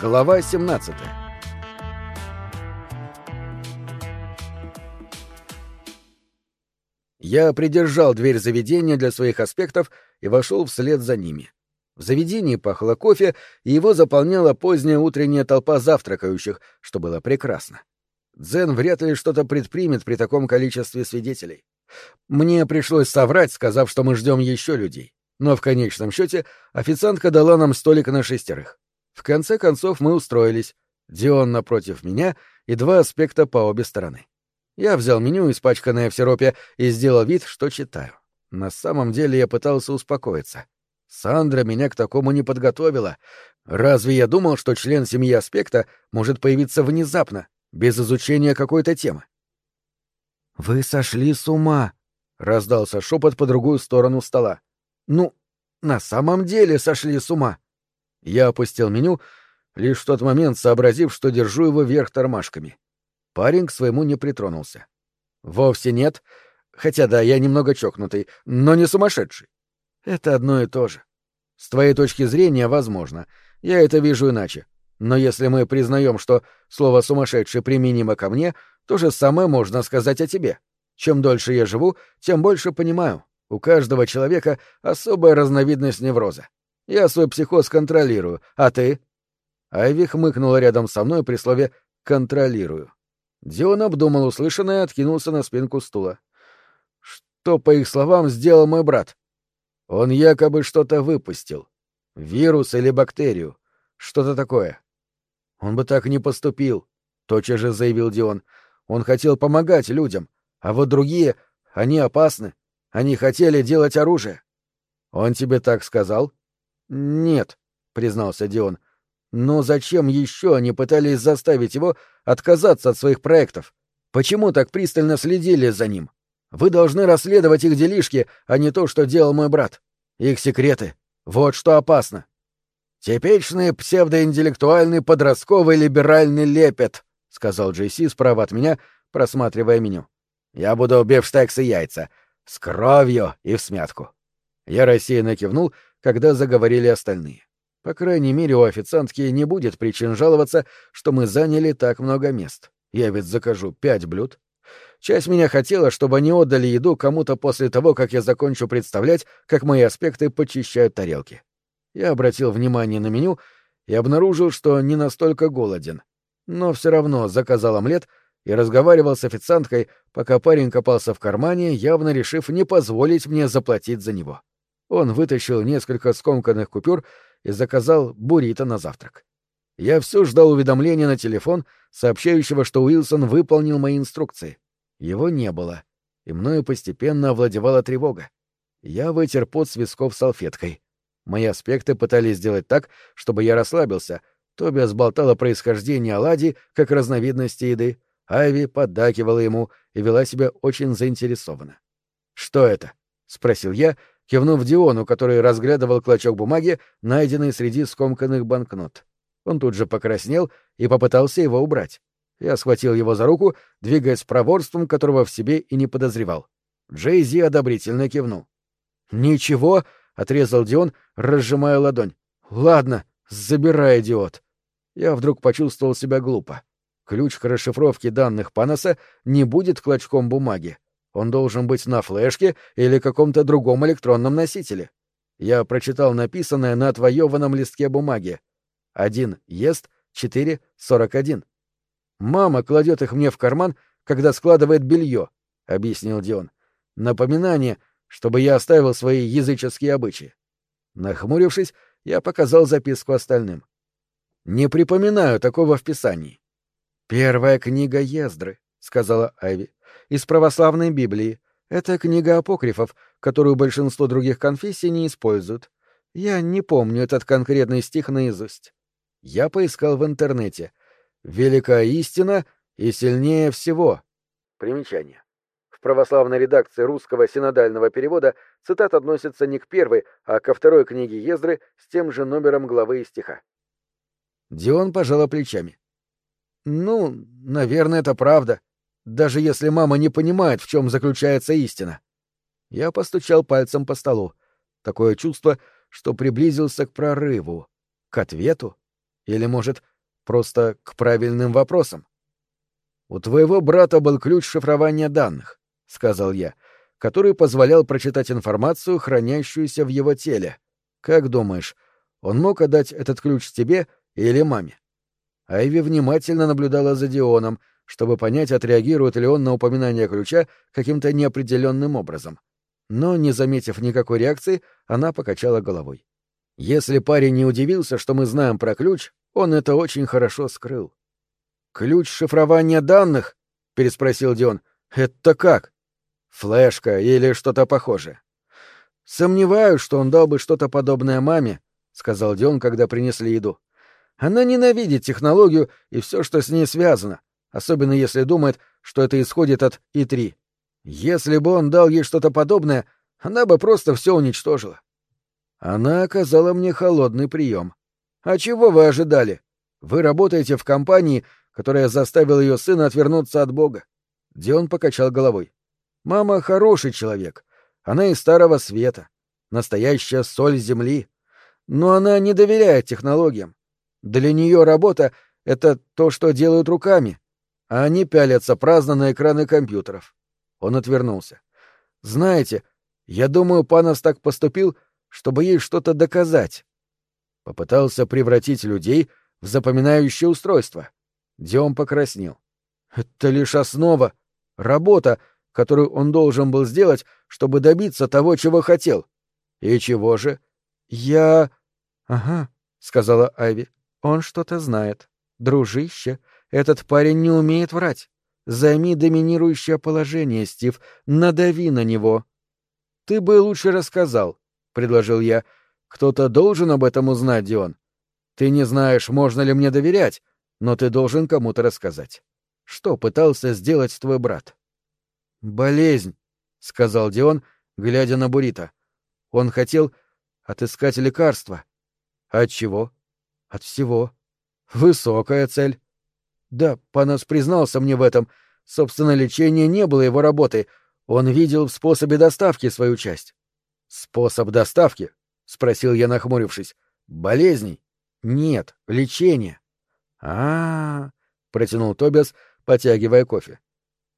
Глава 17 Я придержал дверь заведения для своих аспектов и вошел вслед за ними. В заведении пахло кофе, и его заполняла поздняя утренняя толпа завтракающих, что было прекрасно. Дзен вряд ли что-то предпримет при таком количестве свидетелей. Мне пришлось соврать, сказав, что мы ждем еще людей. Но в конечном счете официантка дала нам столик на шестерых. В конце концов мы устроились. Дион напротив меня и два аспекта по обе стороны. Я взял меню, испачканное в сиропе, и сделал вид, что читаю. На самом деле я пытался успокоиться. Сандра меня к такому не подготовила. Разве я думал, что член семьи аспекта может появиться внезапно, без изучения какой-то темы? «Вы сошли с ума!» — раздался шепот по другую сторону стола. «Ну, на самом деле сошли с ума!» Я опустил меню, лишь в тот момент сообразив, что держу его вверх тормашками. Парень к своему не притронулся. Вовсе нет. Хотя да, я немного чокнутый, но не сумасшедший. Это одно и то же. С твоей точки зрения, возможно. Я это вижу иначе. Но если мы признаем, что слово «сумасшедший» применимо ко мне, то же самое можно сказать о тебе. Чем дольше я живу, тем больше понимаю. У каждого человека особая разновидность невроза. Я свой психоз контролирую, а ты? Айви хмыкнула рядом со мной при слове «контролирую». Дион обдумал услышанное и откинулся на спинку стула. Что, по их словам, сделал мой брат? Он якобы что-то выпустил. Вирус или бактерию. Что-то такое. Он бы так не поступил, тотчас же заявил Дион. Он хотел помогать людям, а вот другие, они опасны. Они хотели делать оружие. Он тебе так сказал? Нет, признался Дион. Но зачем еще они пытались заставить его отказаться от своих проектов? Почему так пристально следили за ним? Вы должны расследовать их делишки, а не то, что делал мой брат. Их секреты. Вот что опасно. Типичный псевдоинтеллектуальный подростковый либеральный лепет, сказал Джейси справа от меня, просматривая меню. Я буду бифштекс и яйца. С кровью и в смятку. Я рассеянно кивнул, когда заговорили остальные. По крайней мере, у официантки не будет причин жаловаться, что мы заняли так много мест. Я ведь закажу пять блюд. Часть меня хотела, чтобы они отдали еду кому-то после того, как я закончу представлять, как мои аспекты почищают тарелки. Я обратил внимание на меню и обнаружил, что не настолько голоден. Но все равно заказал омлет и разговаривал с официанткой, пока парень копался в кармане, явно решив не позволить мне заплатить за него. Он вытащил несколько скомканных купюр и заказал буррито на завтрак. Я все ждал уведомления на телефон, сообщающего, что Уилсон выполнил мои инструкции. Его не было, и мною постепенно овладевала тревога. Я вытер пот с висков салфеткой. Мои аспекты пытались сделать так, чтобы я расслабился. Тоби сболтала происхождение оладий как разновидности еды. Айви поддакивала ему и вела себя очень заинтересованно. «Что это?» — спросил я, кивнув Диону, который разглядывал клочок бумаги, найденный среди скомканных банкнот. Он тут же покраснел и попытался его убрать. Я схватил его за руку, двигаясь проворством, которого в себе и не подозревал. Джейзи одобрительно кивнул. «Ничего», — отрезал Дион, разжимая ладонь. «Ладно, забирай, идиот». Я вдруг почувствовал себя глупо. Ключ к расшифровке данных Паноса не будет клочком бумаги. Он должен быть на флешке или каком-то другом электронном носителе. Я прочитал написанное на отвоеванном листке бумаги. Один ест, четыре, сорок один. Мама кладет их мне в карман, когда складывает белье, — объяснил Дион. Напоминание, чтобы я оставил свои языческие обычаи. Нахмурившись, я показал записку остальным. Не припоминаю такого в Писании. «Первая книга Ездры», — сказала Айви из православной Библии. Это книга апокрифов, которую большинство других конфессий не используют. Я не помню этот конкретный стих наизусть. Я поискал в интернете. «Великая истина и сильнее всего». Примечание. В православной редакции русского синодального перевода цитат относится не к первой, а ко второй книге Ездры с тем же номером главы и стиха. Дион пожала плечами. «Ну, наверное, это правда даже если мама не понимает, в чем заключается истина. Я постучал пальцем по столу. Такое чувство, что приблизился к прорыву, к ответу, или, может, просто к правильным вопросам. «У твоего брата был ключ шифрования данных», — сказал я, который позволял прочитать информацию, хранящуюся в его теле. Как думаешь, он мог отдать этот ключ тебе или маме? Айви внимательно наблюдала за Дионом, чтобы понять, отреагирует ли он на упоминание ключа каким-то неопределенным образом. Но, не заметив никакой реакции, она покачала головой. Если парень не удивился, что мы знаем про ключ, он это очень хорошо скрыл. «Ключ шифрования данных?» — переспросил Дион. «Это как?» «Флешка или что-то похожее». «Сомневаюсь, что он дал бы что-то подобное маме», — сказал Дион, когда принесли еду. «Она ненавидит технологию и все, что с ней связано особенно если думает, что это исходит от И-3. Если бы он дал ей что-то подобное, она бы просто все уничтожила. Она оказала мне холодный прием. А чего вы ожидали? Вы работаете в компании, которая заставила ее сына отвернуться от Бога. Дион покачал головой. Мама хороший человек. Она из Старого Света. Настоящая соль земли. Но она не доверяет технологиям. Для нее работа — это то, что делают руками, а они пялятся праздно на экраны компьютеров. Он отвернулся. Знаете, я думаю, Панос так поступил, чтобы ей что-то доказать. Попытался превратить людей в запоминающее устройство. Диом покраснел. Это лишь основа, работа, которую он должен был сделать, чтобы добиться того, чего хотел. И чего же? Я... Ага, сказала Айви. Он что-то знает. Дружище, этот парень не умеет врать. Займи доминирующее положение, Стив, надави на него. Ты бы лучше рассказал, предложил я. Кто-то должен об этом узнать, Дион. Ты не знаешь, можно ли мне доверять, но ты должен кому-то рассказать. Что пытался сделать твой брат? Болезнь, сказал Дион, глядя на Бурита. Он хотел отыскать лекарство. От чего? От всего. Высокая цель. Да, Панос признался мне в этом. Собственно, лечение не было его работой. Он видел в способе доставки свою часть. «Способ доставки?» — спросил я, нахмурившись. «Болезней?» «Нет, лечение». А, протянул Тобиас, потягивая кофе.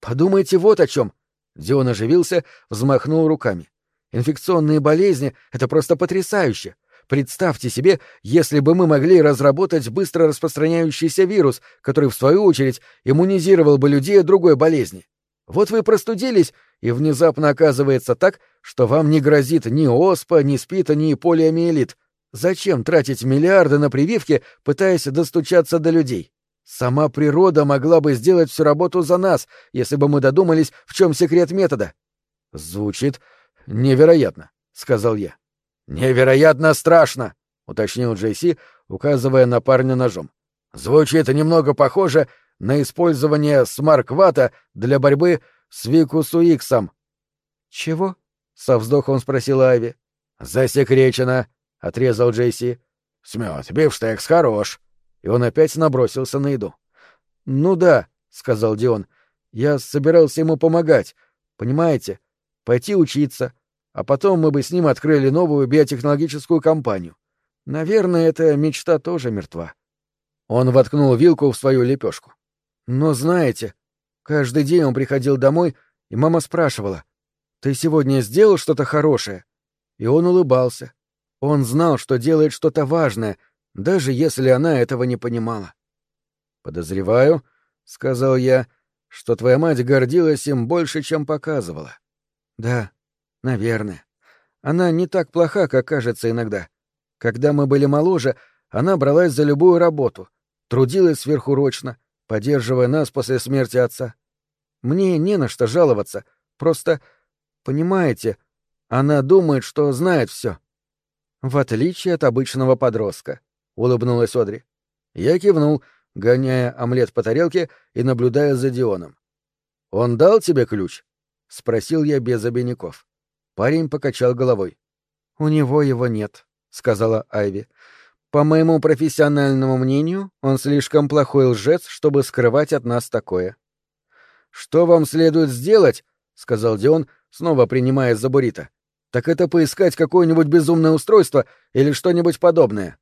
«Подумайте вот о чем!» Дион оживился, взмахнул руками. «Инфекционные болезни — это просто потрясающе! Представьте себе, если бы мы могли разработать быстро распространяющийся вирус, который, в свою очередь, иммунизировал бы людей от другой болезни. Вот вы простудились, и внезапно оказывается так, что вам не грозит ни оспа, ни спита, ни полиомиелит. Зачем тратить миллиарды на прививки, пытаясь достучаться до людей? Сама природа могла бы сделать всю работу за нас, если бы мы додумались, в чем секрет метода. Звучит невероятно, сказал я. «Невероятно страшно!» — уточнил Джейси, указывая на парня ножом. «Звучит немного похоже на использование смарквата для борьбы с Викусуиксом». «Чего?» — со вздохом спросила Ави. «Засекречено», — отрезал Джейси. «Смет, бифштекс хорош». И он опять набросился на еду. «Ну да», — сказал Дион. «Я собирался ему помогать. Понимаете? Пойти учиться, а потом мы бы с ним открыли новую биотехнологическую компанию. Наверное, эта мечта тоже мертва. Он воткнул вилку в свою лепешку. Но знаете, каждый день он приходил домой, и мама спрашивала, «Ты сегодня сделал что-то хорошее?» И он улыбался. Он знал, что делает что-то важное, даже если она этого не понимала. «Подозреваю», — сказал я, — «что твоя мать гордилась им больше, чем показывала». «Да», Наверное. Она не так плоха, как кажется иногда. Когда мы были моложе, она бралась за любую работу, трудилась сверхурочно, поддерживая нас после смерти отца. Мне не на что жаловаться, просто, понимаете, она думает, что знает все. В отличие от обычного подростка, — улыбнулась Одри. Я кивнул, гоняя омлет по тарелке и наблюдая за Дионом. «Он дал тебе ключ?» — спросил я без обиняков. Парень покачал головой. «У него его нет», — сказала Айви. «По моему профессиональному мнению, он слишком плохой лжец, чтобы скрывать от нас такое». «Что вам следует сделать?» — сказал Дион, снова принимая за Бурита. «Так это поискать какое-нибудь безумное устройство или что-нибудь подобное».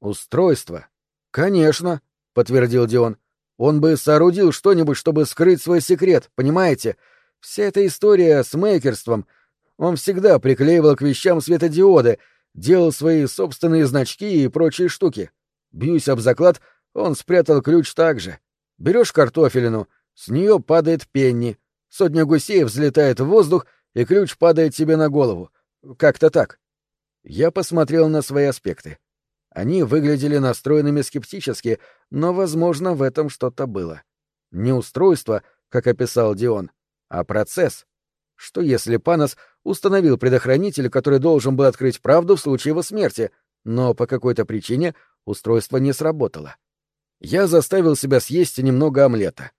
«Устройство?» «Конечно», — подтвердил Дион. «Он бы соорудил что-нибудь, чтобы скрыть свой секрет, понимаете? Вся эта история с мейкерством. Он всегда приклеивал к вещам светодиоды, делал свои собственные значки и прочие штуки. Бьюсь об заклад, он спрятал ключ так же. Берешь картофелину, с нее падает пенни, сотня гусей взлетает в воздух, и ключ падает тебе на голову. Как-то так. Я посмотрел на свои аспекты. Они выглядели настроенными скептически, но, возможно, в этом что-то было. Не устройство, как описал Дион, а процесс. Что если Панос установил предохранитель, который должен был открыть правду в случае его смерти, но по какой-то причине устройство не сработало? Я заставил себя съесть немного омлета.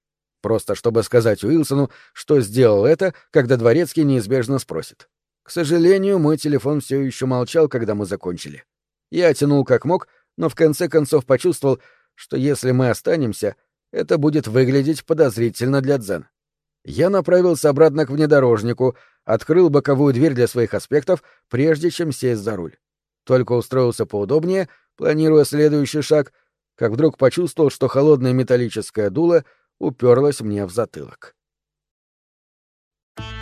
Просто чтобы сказать Уилсону, что сделал это, когда дворецкий неизбежно спросит. К сожалению, мой телефон все еще молчал, когда мы закончили. Я тянул как мог, но в конце концов почувствовал, что если мы останемся, это будет выглядеть подозрительно для Дзен. Я направился обратно к внедорожнику, открыл боковую дверь для своих аспектов, прежде чем сесть за руль. Только устроился поудобнее, планируя следующий шаг, как вдруг почувствовал, что холодное металлическое дуло уперлось мне в затылок.